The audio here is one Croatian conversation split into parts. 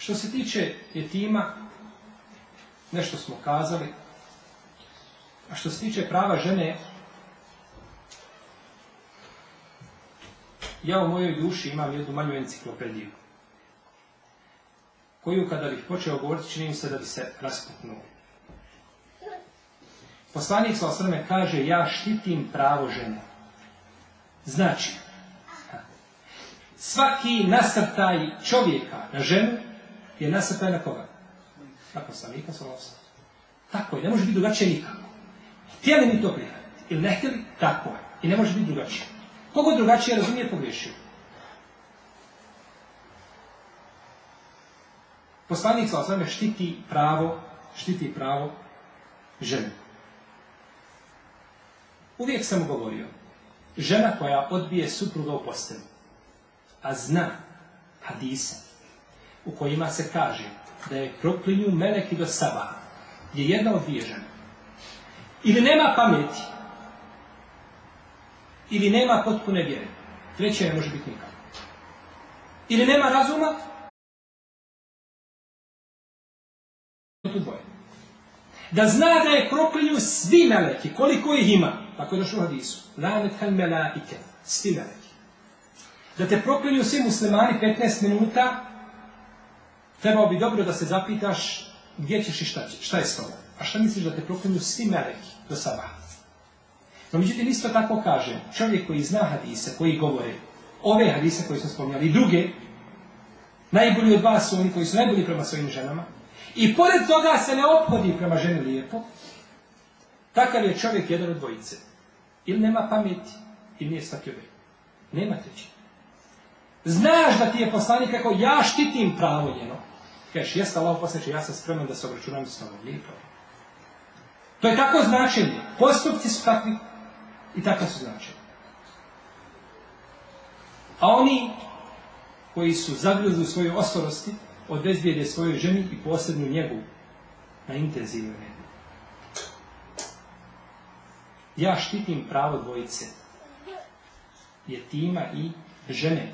Što se tiče jetima, nešto smo kazali. A što se tiče prava žene, ja u mojoj duši imam jednu manju enciklopediju, koju kada bih počeo govoriti, čini se da bi se rasputnuo. Poslanik sa osrme kaže, ja štitim pravo žene. Znači, svaki nasrtaj čovjeka na ženu je nasrtaj na koga? Na poslanika sa Tako je, ne može biti drugačije nikako. Htjeli mi to prihvatiti ili ne htjeli, tako je. I ne može biti drugačije. Kogo drugačije razumije, pogriješio. Poslanik sa osvrame štiti pravo, štiti pravo žene. Uvijek sam govorio, žena koja odbije supruga u postelu, a zna hadisa u kojima se kaže da je proklinju meleki do saba, je jedna od dvije žene. Ili nema pameti, ili nema potpune vjere. Treće ne može biti nikako. Ili nema razuma, Da zna da je proklinju svi meleki, koliko ih ima. Tako je došlo u hadisu. Lanet hal melaike, svi meleki. Da te proklinju svi muslimani 15 minuta, trebao bi dobro da se zapitaš gdje ćeš i šta, šta je s tobom. A šta misliš da te proklinju svi meleki do sabaha? No međutim, isto tako kaže, čovjek koji zna hadise, koji govore, ove hadise koje smo spominjali i druge, najbolji od vas su oni koji su najbolji prema svojim ženama, i pored toga se ne ophodi prema ženi lijepo, takav je čovjek jedan od dvojice. Ili nema pameti, ili nije shvatio Nema treći. Znaš da ti je poslanik kako ja štitim pravo njeno. Kažeš, jeste Allah posljedče, ja sam spreman da se obračunam s tobom. Lijepo. To je tako značenje. Postupci su takvi i tako su značenje. A oni koji su zagrizli u svojoj osorosti, odbezbijede svojoj ženi i posebnu njegu na intenzivnoj njegu. Ja štitim pravo dvojice, tima i žene.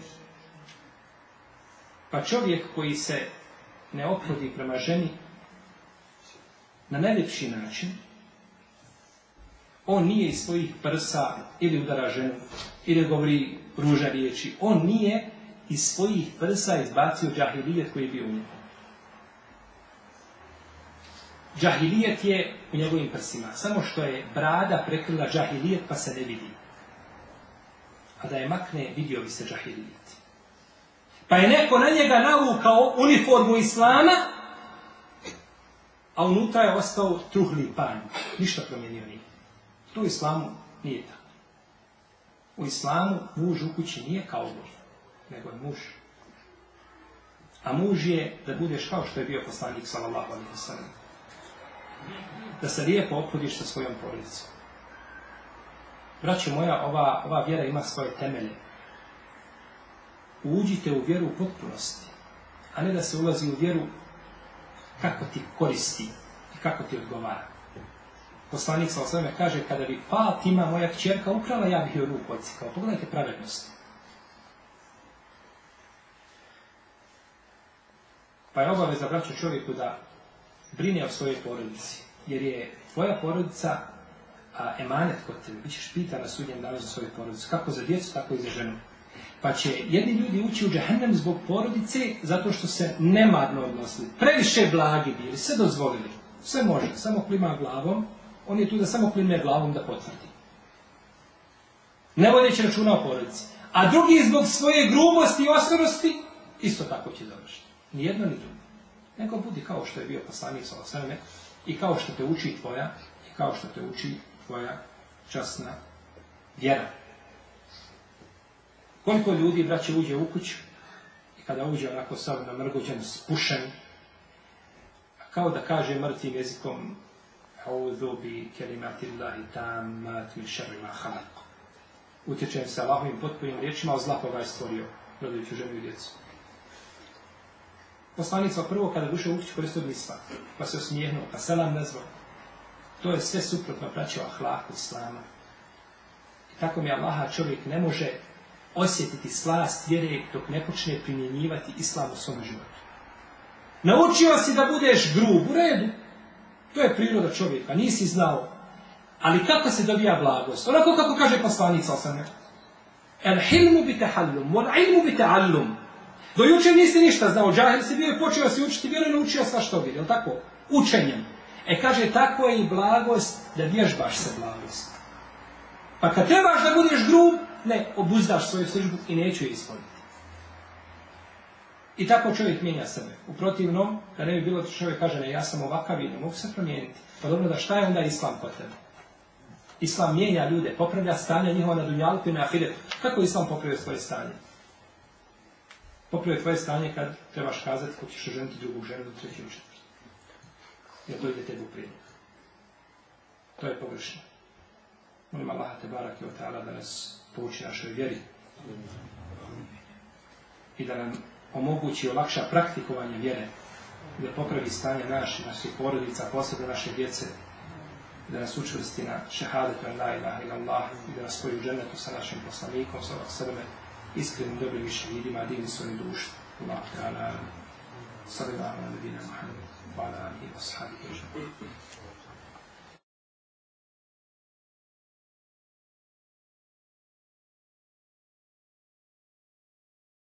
Pa čovjek koji se ne ophodi prema ženi na najljepši način, on nije iz svojih prsa ili udara ženu, ili govori ružne riječi. On nije iz svojih prsa izbacio džahilijet koji je bio u njemu. Džahilijet je u njegovim prsima. Samo što je brada prekrila džahilijet pa se ne vidi. A da je makne, vidio bi se džahilijet. Pa je neko na njega navukao uniformu islama, a unutra je ostao truhli panj. Ništa promijenio nije. To u islamu nije tako. U islamu muž u kući nije kao Bog nego je muž. A muž je da budeš kao što je bio poslanik sallallahu alaihi sallam. Da se lijepo opodiš sa svojom porodicom. Braćo moja, ova, ova vjera ima svoje temelje. Uđite u vjeru u potpunosti, a ne da se ulazi u vjeru kako ti koristi i kako ti odgovara. Poslanik sa kaže, kada bi Fatima, moja kćerka, ukrala, ja bih joj ruku odcikao. Pogledajte pravednost. Pa je obaveza braću čovjeku da brine o svojoj porodici. Jer je tvoja porodica a, emanet kod tebe. Bićeš pitan na sudnjem danu za svoju porodicu. Kako za djecu, tako i za ženu. Pa će jedni ljudi ući u džahennem zbog porodice zato što se nemadno odnosili. Previše blagi bili, sve dozvolili. Sve može, samo klima glavom. On je tu da samo klime glavom da potvrdi. Ne vodeći računa o porodici. A drugi zbog svoje grubosti i ostrosti isto tako će završiti. Ni jedno ni drugo. Nego budi kao što je bio poslanik sa osreme i kao što te uči tvoja i kao što te uči tvoja časna vjera. Koliko ljudi, braće, uđe u kuću i kada uđe onako sad namrguđen, spušen, kao da kaže mrtvim jezikom Audhu bi kelimati Allahi tamat min šerri ma Utječem se Allahovim potpunim riječima, o zla koga je stvorio, rodajuću ženu i djecu. Poslanica prvo kada duše u kuću koristio pa se osmijehnuo, pa selam nazvao. To je sve suprotno praćao ahlaku islama. I tako mi Allaha čovjek ne može osjetiti slast vjere dok ne počne primjenjivati islam u svom životu. Naučio si da budeš grub, u redu. To je priroda čovjeka, nisi znao. Ali kako se dobija blagost? Onako kako kaže poslanica osame. El hilmu bi tahallum, wal ilmu bi ta'allum. Do jučer nisi ništa znao, džahil si bio i počeo si učiti vjeru i naučio sva što vidi, jel tako? Učenjem. E kaže, tako je i blagost da vježbaš se blagost. Pa kad trebaš da budeš grub, ne, obuzdaš svoju službu i neću je ispuniti. I tako čovjek mijenja sebe. U protivnom, da ne bi bilo da čovjek kaže, ne, ja sam ovakav i ne mogu se promijeniti. Pa dobro, da šta je onda islam tebe? Islam mijenja ljude, popravlja stanje njihova na dunjalku i na ahiretu. Kako islam popravlja svoje stanje? Popravlja tvoje stanje kad trebaš kazati ko ćeš ženiti drugu ženu do četvrti. Jer to ide tebi u. To je pogrešno. Molim Allah te barak i ta'ala da nas pouči našoj vjeri i da nam omogući olakša praktikovanje vjere, da popravi stanje naše, naših porodica, posebno naše djece, da nas učvrsti na šehadetu la ilaha ila i da nas spoji u džennetu sa našim poslanikom, sa srbe, iskrenim dobrim viševidima, divni svojim dušom. Allah ta'ala, sallallahu ala nabina Muhammed, wa ala alihi wa